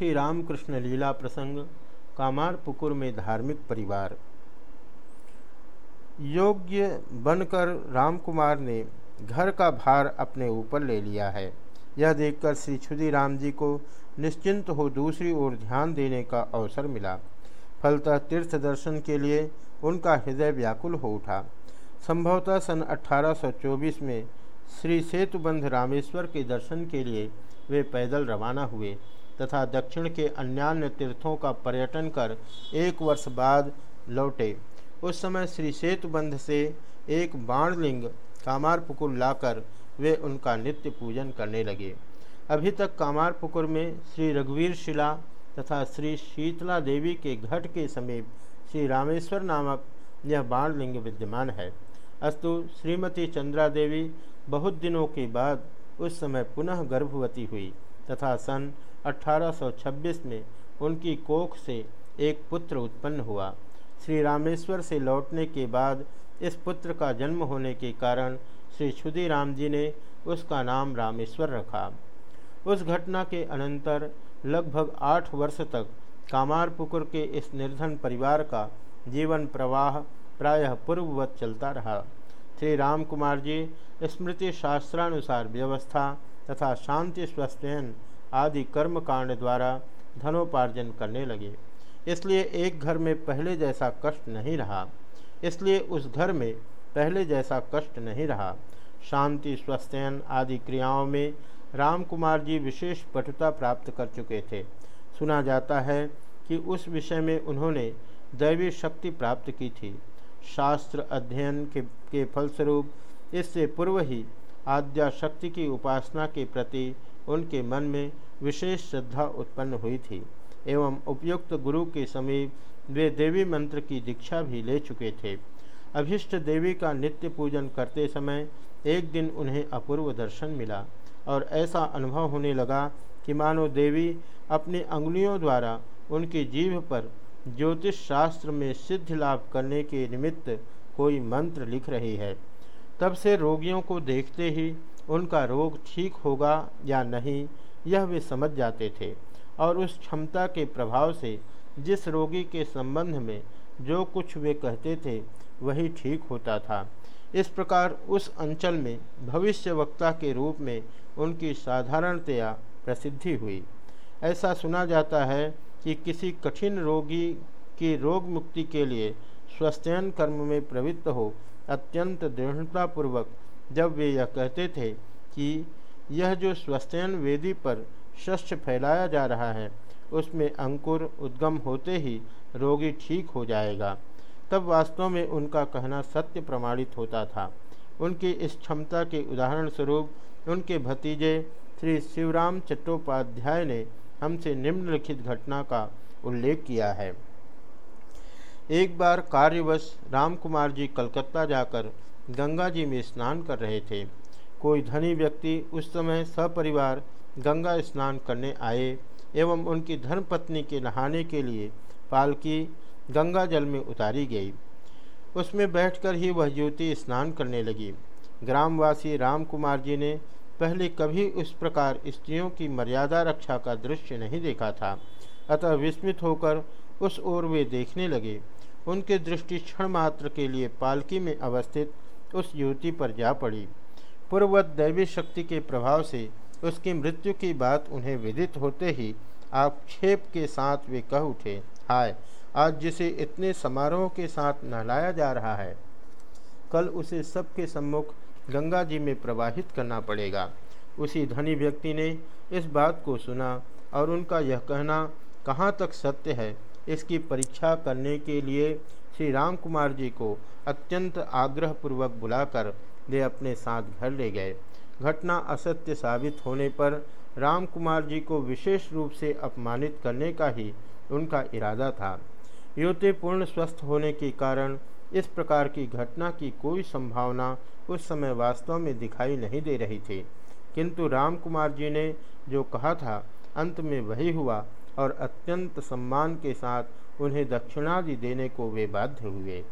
श्री रामकृष्ण लीला प्रसंग, कामार पुकुर में धार्मिक परिवार। योग्य बनकर रामकुमार ने घर का भार अपने ऊपर ले लिया है। यह देखकर श्री छुदी राम जी को निश्चिंत हो दूसरी ओर ध्यान देने का अवसर मिला। फलतः तीर्थ दर्शन के लिए उनका हृदय व्याकुल हो उठा। संभवतः सन 1824 में श्री सेतुबंध रामेश्वर के दर्शन के लिए वे पैदल रवाना हुए। तथा दक्षिण के अन्यान्य तीर्थों का पर्यटन कर एक वर्ष बाद लौटे। उस समय श्री सेतुबंध से एक बाणलिंग कामारपुकुर लाकर वे उनका नित्य पूजन करने लगे। अभी तक कामारपुकुर में श्री रघुवीर शिला तथा श्री शीतला देवी के घट के समीप श्री रामेश्वर नामक यह बाणलिंग विद्यमान है। अस्तु, श्रीमती चंद्रा देवी बहुत दिनों के बाद उस समय पुनः गर्भवती हुई तथा सन 1826 में उनकी कोख से एक पुत्र उत्पन्न हुआ। श्री रामेश्वर से लौटने के बाद इस पुत्र का जन्म होने के कारण श्री छुदी राम जी ने उसका नाम रामेश्वर रखा। उस घटना के अनंतर लगभग आठ वर्ष तक कामारपुकुर के इस निर्धन परिवार का जीवन प्रवाह प्रायः पूर्ववत चलता रहा। श्री राम कुमार जी स्मृति शास्त्रानुसार व्यवस्था तथा शांति स्वस्थयन आदि कर्म कांड द्वारा धनोपार्जन करने लगे। इसलिए एक घर में पहले जैसा कष्ट नहीं रहा इसलिए उस घर में पहले जैसा कष्ट नहीं रहा। शांति स्वस्थयन आदि क्रियाओं में राम कुमार जी विशेष पटुता प्राप्त कर चुके थे। सुना जाता है कि उस विषय में उन्होंने दैवी शक्ति प्राप्त की थी। शास्त्र अध्ययन के, के फलस्वरूप इससे पूर्व ही आद्या शक्ति की उपासना के प्रति उनके मन में विशेष श्रद्धा उत्पन्न हुई थी। एवं उपयुक्त गुरु के समीप वे देवी मंत्र की दीक्षा भी ले चुके थे। अभिष्ट देवी का नित्य पूजन करते समय एक दिन उन्हें अपूर्व दर्शन मिला और ऐसा अनुभव होने लगा कि मानो देवी अपनी अंगुलियों द्वारा उनकी जीभ पर ज्योतिष शास्त्र में सिद्धि लाभ करने के निमित्त कोई मंत्र लिख रही है। तब से रोगियों को देखते ही उनका रोग ठीक होगा या नहीं, यह वे समझ जाते थे। और उस क्षमता के प्रभाव से, जिस रोगी के संबंध में जो कुछ वे कहते थे, वही ठीक होता था। इस प्रकार उस अंचल में भविष्य वक्ता के रूप में उनकी साधारणतया प्रसिद्धि हुई। ऐसा सुना जाता है कि किसी कठिन रोगी की रोग मुक्ति के लिए स्वस्थयन कर्म में प्रवृत्त हो अत्यंत दृढ़तापूर्वक जब वे यह कहते थे कि यह जो स्वस्थयन वेदी पर शस्य फैलाया जा रहा है, उसमें अंकुर उद्गम होते ही रोगी ठीक हो जाएगा। तब वास्तव में उनका कहना सत्य प्रमाणित होता था। उनकी इस क्षमता के उदाहरण स्वरूप उनके भतीजे श्री शिवराम चट्टोपाध्याय ने हमसे निम्नलिखित घटना का उल्लेख किया है। एक बार कार्यवश रामकुमार जी कलकत्ता जाकर गंगा जी में स्नान कर रहे थे। कोई धनी व्यक्ति उस समय सपरिवार गंगा स्नान करने आए एवं उनकी धर्मपत्नी के नहाने के लिए पालकी गंगा जल में उतारी गई। उसमें बैठकर ही वह युवती स्नान करने लगी। ग्रामवासी राम कुमार जी ने पहले कभी उस प्रकार स्त्रियों की मर्यादा रक्षा का दृश्य नहीं देखा था। अतः विस्मित होकर उस ओर वे देखने लगे। उनके दृष्टि क्षण मात्र के लिए पालकी में अवस्थित उस युवती पर जा पड़ी। पूर्ववत दैवी शक्ति के प्रभाव से उसकी मृत्यु की बात उन्हें विदित होते ही आक्षेप के साथ वे कह उठे, हाय, आज जिसे इतने समारोह के साथ नहलाया जा रहा है, कल उसे सबके सम्मुख गंगा जी में प्रवाहित करना पड़ेगा। उसी धनी व्यक्ति ने इस बात को सुना और उनका यह कहना, कहाँ तक सत्य है? इसकी परीक्षा करने के लिए श्री राम कुमार जी को अत्यंत आग्रहपूर्वक बुलाकर वे अपने साथ घर ले गए। घटना असत्य साबित होने पर राम कुमार जी को विशेष रूप से अपमानित करने का ही उनका इरादा था। युवती पूर्ण स्वस्थ होने के कारण इस प्रकार की घटना की कोई संभावना उस समय वास्तव में दिखाई नहीं दे रही थी। किंतु राम कुमार जी ने जो कहा था, अंत में वही हुआ और अत्यंत सम्मान के साथ उन्हें दक्षिणादि देने को वे बाध्य हुए।